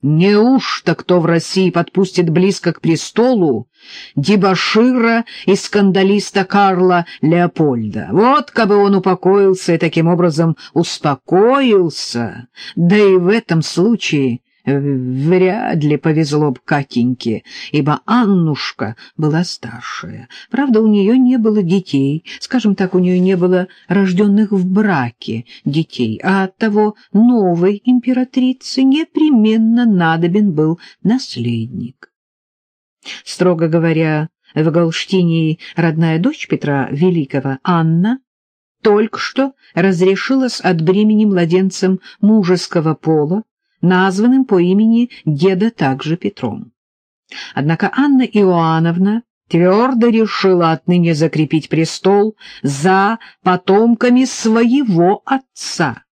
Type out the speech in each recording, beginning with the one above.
Неужто кто в России подпустит близко к престолу дебошира и скандалиста Карла Леопольда? Вот как бы он упокоился и таким образом успокоился, да и в этом случае Вряд ли повезло б Катеньке, ибо Аннушка была старшая. Правда, у нее не было детей, скажем так, у нее не было рожденных в браке детей, а оттого новой императрице непременно надобен был наследник. Строго говоря, в Галштинии родная дочь Петра Великого, Анна, только что разрешилась от бремени младенцем мужеского пола, названным по имени деда также Петром. Однако Анна Иоанновна твердо решила отныне закрепить престол за потомками своего отца.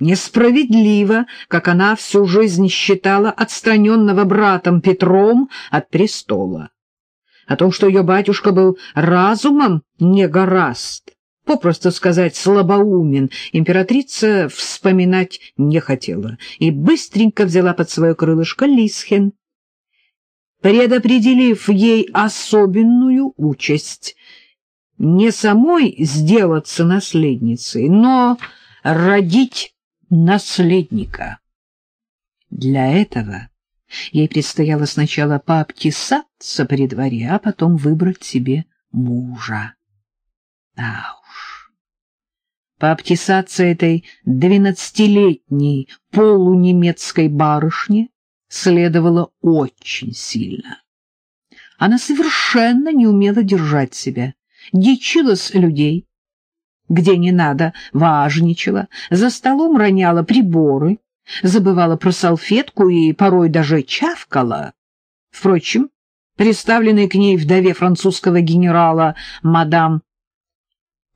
Несправедливо, как она всю жизнь считала отстраненного братом Петром от престола. О том, что ее батюшка был разумом не гораст, попросту сказать, слабоумен, императрица вспоминать не хотела и быстренько взяла под свое крылышко Лисхен, предопределив ей особенную участь не самой сделаться наследницей, но родить наследника. Для этого ей предстояло сначала пообтесаться при дворе, а потом выбрать себе мужа. Да уж. Пообтесаться этой двенадцатилетней полунемецкой барышне следовало очень сильно. Она совершенно не умела держать себя, дичилась людей, где не надо, важничала, за столом роняла приборы, забывала про салфетку и порой даже чавкала. Впрочем, представленной к ней вдове французского генерала мадам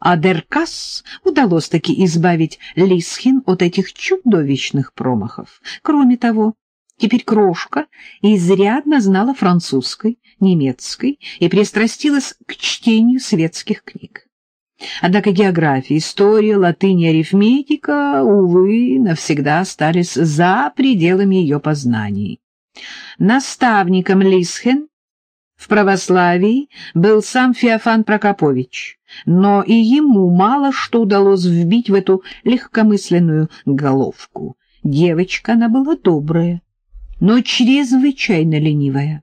а Деркас удалось таки избавить Лисхин от этих чудовищных промахов. Кроме того, теперь крошка изрядно знала французской, немецкой и пристрастилась к чтению светских книг. Однако география, история, латынь и арифметика, увы, навсегда остались за пределами ее познаний. Наставником Лисхен в православии был сам Феофан Прокопович, но и ему мало что удалось вбить в эту легкомысленную головку. Девочка она была добрая, но чрезвычайно ленивая.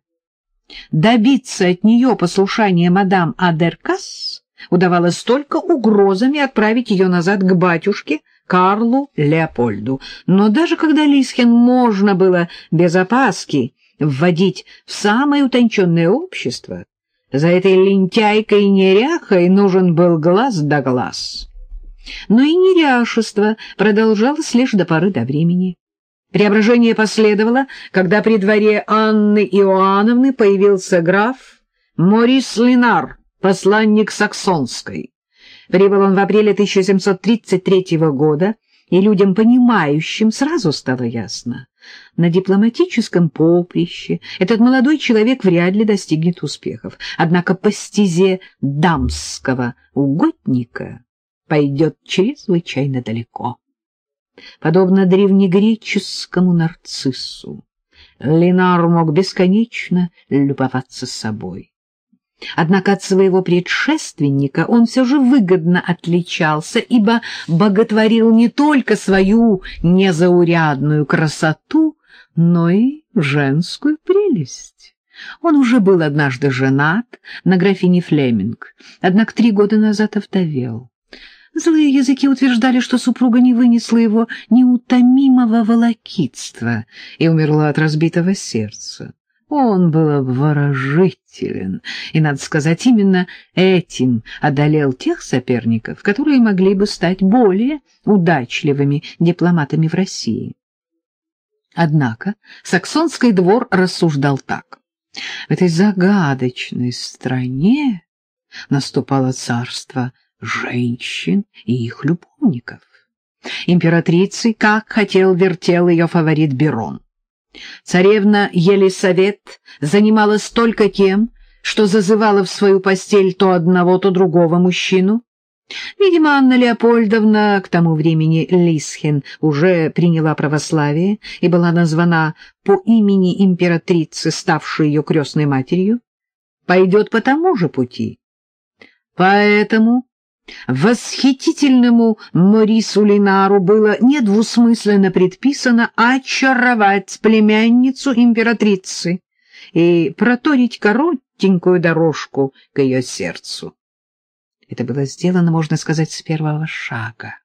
Добиться от нее послушания мадам Адеркас удавалось только угрозами отправить ее назад к батюшке Карлу Леопольду. Но даже когда Лисхен можно было без опаски вводить в самое утонченное общество, за этой лентяйкой и неряхой нужен был глаз да глаз. Но и неряшество продолжалось лишь до поры до времени. Преображение последовало, когда при дворе Анны Иоанновны появился граф Морис Линар, посланник Саксонской. Прибыл он в апреле 1733 года, и людям, понимающим, сразу стало ясно. На дипломатическом поприще этот молодой человек вряд ли достигнет успехов. Однако по стезе дамского угодника пойдет чрезвычайно далеко. Подобно древнегреческому нарциссу, Ленар мог бесконечно любоваться собой. Однако от своего предшественника он все же выгодно отличался, ибо боготворил не только свою незаурядную красоту, но и женскую прелесть. Он уже был однажды женат на графине Флеминг, однако три года назад овдовел. Злые языки утверждали, что супруга не вынесла его неутомимого волокитства и умерла от разбитого сердца. Он был обворожителен, и, надо сказать, именно этим одолел тех соперников, которые могли бы стать более удачливыми дипломатами в России. Однако саксонский двор рассуждал так. В этой загадочной стране наступало царство женщин и их любовников. Императрицей, как хотел, вертел ее фаворит Берон. Царевна Елисавет занималась только тем, что зазывала в свою постель то одного, то другого мужчину. Видимо, Анна Леопольдовна, к тому времени Лисхен, уже приняла православие и была названа по имени императрицы, ставшей ее крестной матерью, пойдет по тому же пути. Поэтому восхитительному Морису Линару было недвусмысленно предписано очаровать племянницу императрицы и проторить коротенькую дорожку к ее сердцу. Это было сделано, можно сказать, с первого шага.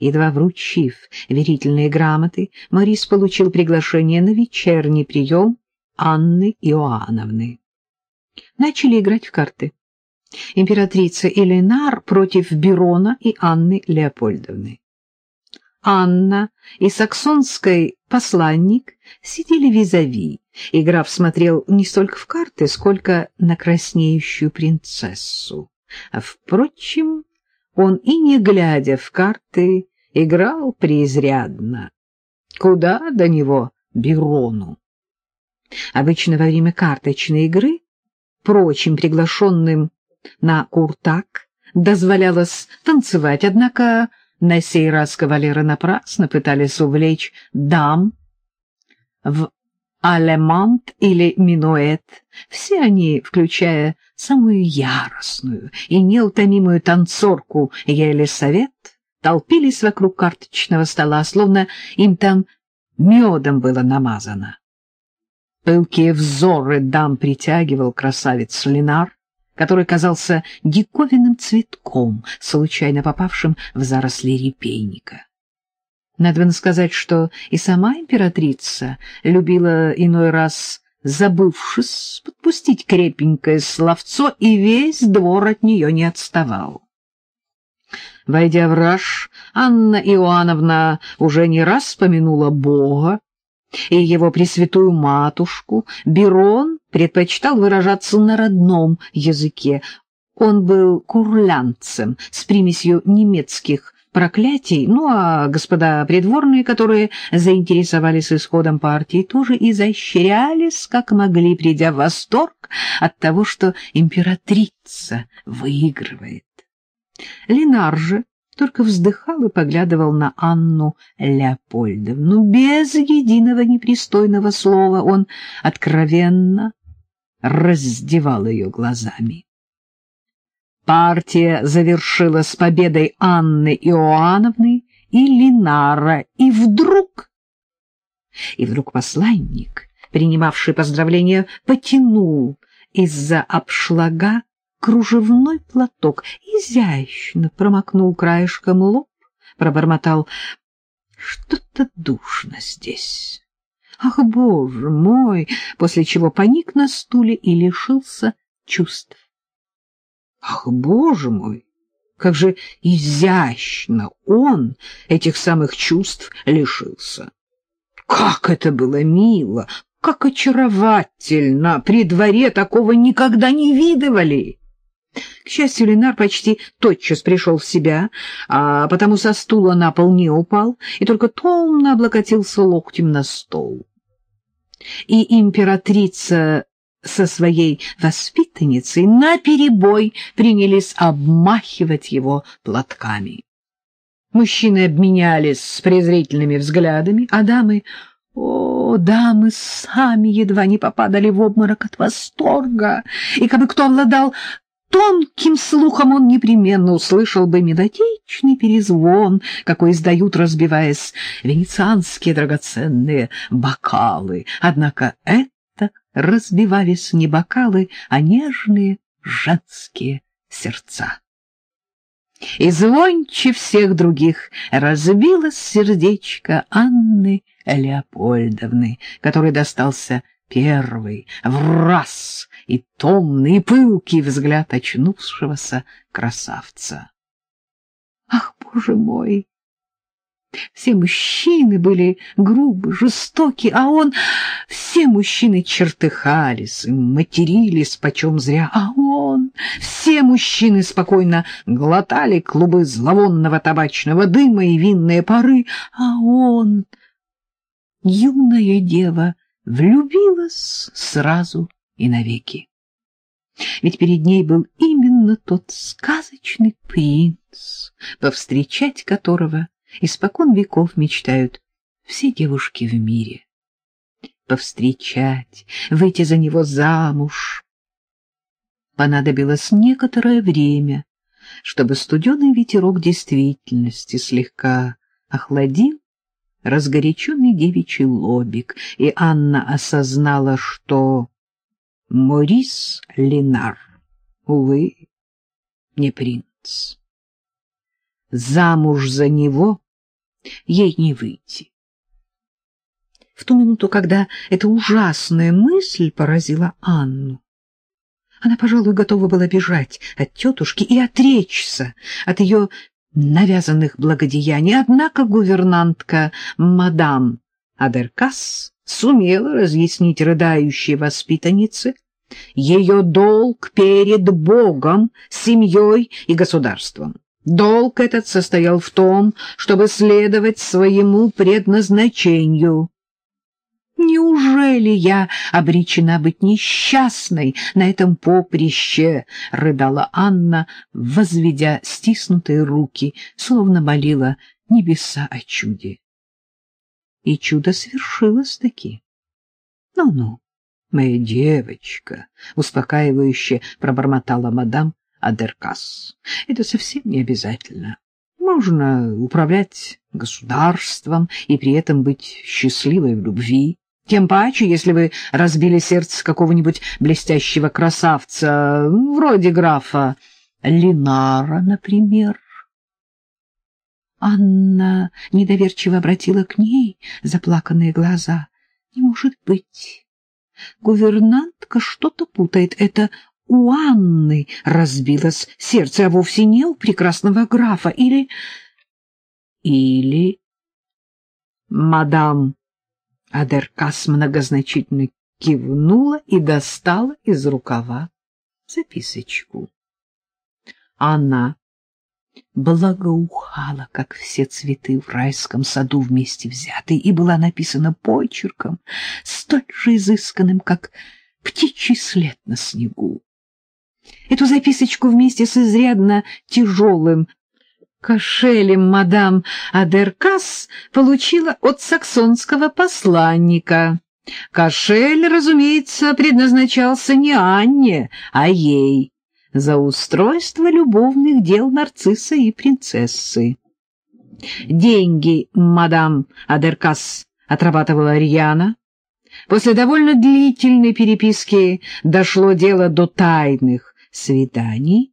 Едва вручив верительные грамоты, Морис получил приглашение на вечерний прием Анны Иоанновны. Начали играть в карты. Императрица Эленар против Берона и Анны Леопольдовны. Анна и саксонский посланник сидели визави, и граф смотрел не столько в карты, сколько на краснеющую принцессу. А, впрочем, он и не глядя в карты, играл преизрядно. Куда до него Бирону? Обычно во время карточной игры прочим приглашенным на куртак дозволялось танцевать, однако на сей раз кавалеры напрасно пытались увлечь дам в алемант или минуэт. Все они, включая самую яростную и неутомимую танцорку Елисавет, толпились вокруг карточного стола, словно им там медом было намазано. Пылкие взоры дам притягивал красавец Ленар, который казался диковинным цветком, случайно попавшим в заросли репейника. Надо сказать, что и сама императрица любила иной раз, забывшись, подпустить крепенькое словцо, и весь двор от нее не отставал. Войдя в раж, Анна Иоанновна уже не раз вспомянула Бога и его пресвятую матушку. Берон предпочитал выражаться на родном языке. Он был курлянцем с примесью немецких проклятий, ну а господа придворные, которые заинтересовались исходом партии, тоже изощрялись, как могли, придя в восторг от того, что императрица выигрывает. Ленар же только вздыхал и поглядывал на Анну Леопольдовну. Без единого непристойного слова он откровенно раздевал ее глазами. Партия завершилась победой Анны Иоанновны и Линара, и вдруг... И вдруг посланник, принимавший поздравления, потянул из-за обшлага кружевной платок, изящно промокнул краешком лоб, пробормотал «Что-то душно здесь». «Ах, боже мой!» после чего паник на стуле и лишился чувств. Ах, боже мой! Как же изящно он этих самых чувств лишился! Как это было мило! Как очаровательно! При дворе такого никогда не видывали! К счастью, Ленар почти тотчас пришел в себя, а потому со стула на пол не упал и только томно облокотился локтем на стол. И императрица со своей воспитанницей наперебой принялись обмахивать его платками. Мужчины обменялись с презрительными взглядами, а дамы... О, дамы сами едва не попадали в обморок от восторга, и как бы кто обладал тонким слухом, он непременно услышал бы мелодичный перезвон, какой издают, разбиваясь, венецианские драгоценные бокалы. Однако это разбивались не бокалы, а нежные женские сердца. И звонче всех других разбилось сердечко Анны Леопольдовны, которой достался первый, в раз и томный, и пылкий взгляд очнувшегося красавца. «Ах, боже мой!» Все мужчины были грубы, жестоки, а он... Все мужчины чертыхались, матерились почем зря, а он... Все мужчины спокойно глотали клубы зловонного табачного дыма и винные пары, а он... Юная дева влюбилась сразу и навеки. Ведь перед ней был именно тот сказочный принц, повстречать которого испокон веков мечтают все девушки в мире. Повстречать, выйти за него замуж. Понадобилось некоторое время, чтобы студеный ветерок действительности слегка охладил разгоряченный девичий лобик, и Анна осознала, что Морис Ленар, увы, не принц. Замуж за него ей не выйти. В ту минуту, когда эта ужасная мысль поразила Анну, она, пожалуй, готова была бежать от тетушки и отречься от ее навязанных благодеяний. Однако гувернантка мадам Адеркас сумела разъяснить рыдающей воспитаннице ее долг перед Богом, семьей и государством. Долг этот состоял в том, чтобы следовать своему предназначению. Неужели я обречена быть несчастной на этом поприще? — рыдала Анна, возведя стиснутые руки, словно молила небеса о чуде. И чудо свершилось-таки. Ну-ну, моя девочка, — успокаивающе пробормотала мадам Адеркас. Это совсем не обязательно. Можно управлять государством и при этом быть счастливой в любви. Тем паче, если вы разбили сердце какого-нибудь блестящего красавца, вроде графа Линара, например. Анна недоверчиво обратила к ней заплаканные глаза. Не может быть. Гувернантка что-то путает. Это у Анны разбилось сердце, а вовсе не у прекрасного графа. Или... Или... Мадам Адеркас многозначительно кивнула и достала из рукава записочку. Она благоухала, как все цветы в райском саду вместе взятые, и была написана почерком, столь же изысканным, как птичий след на снегу. Эту записочку вместе с изрядно тяжелым кошелем мадам Адеркас получила от саксонского посланника. Кошель, разумеется, предназначался не Анне, а ей за устройство любовных дел нарцисса и принцессы. Деньги мадам Адеркас отрабатывала Рьяна. После довольно длительной переписки дошло дело до тайных свиданий,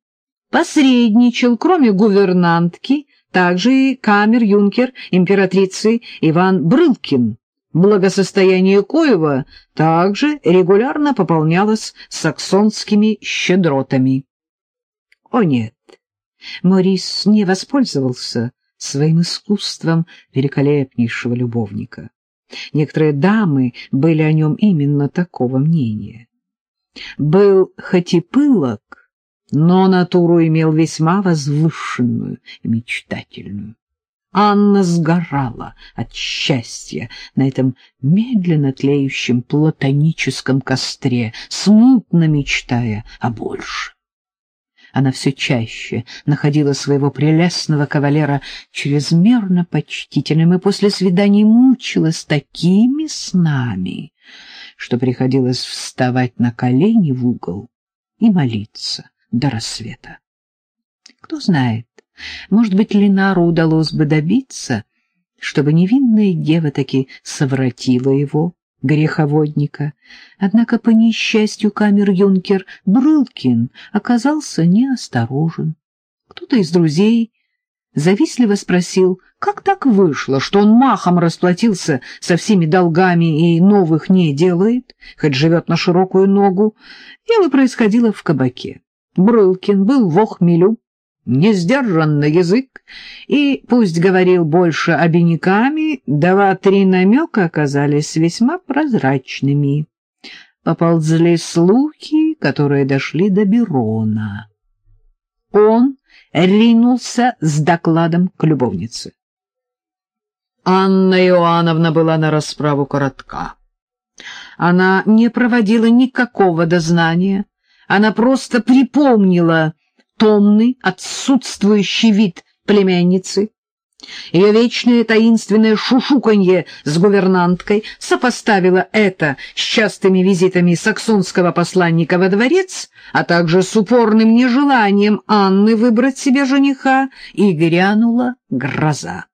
посредничал, кроме гувернантки, также и камер-юнкер императрицы Иван Брылкин, благосостояние коего также регулярно пополнялось саксонскими щедротами. О нет, Морис не воспользовался своим искусством великолепнейшего любовника. Некоторые дамы были о нем именно такого мнения. Был хоть и пылок, но натуру имел весьма возвышенную мечтательную. Анна сгорала от счастья на этом медленно тлеющем платоническом костре, смутно мечтая о большем. Она все чаще находила своего прелестного кавалера чрезмерно почтительным и после свиданий мучилась такими снами, что приходилось вставать на колени в угол и молиться до рассвета. Кто знает, может быть, Ленару удалось бы добиться, чтобы невинная дева таки совратила его, греховодника. Однако, по несчастью, камер-юнкер Брылкин оказался неосторожен. Кто-то из друзей завистливо спросил, как так вышло, что он махом расплатился со всеми долгами и новых не делает, хоть живет на широкую ногу. Дело происходило в кабаке. Брылкин был в охмелю, не сдержан на язык, и, пусть говорил больше обиняками, два-три намека оказались весьма прозрачными. Поползли слухи, которые дошли до Берона. Он ринулся с докладом к любовнице. Анна Иоанновна была на расправу коротка. Она не проводила никакого дознания, Она просто припомнила томный, отсутствующий вид племянницы, ее вечное таинственное шушуканье с гувернанткой сопоставила это с частыми визитами саксонского посланника во дворец, а также с упорным нежеланием Анны выбрать себе жениха, и грянула гроза.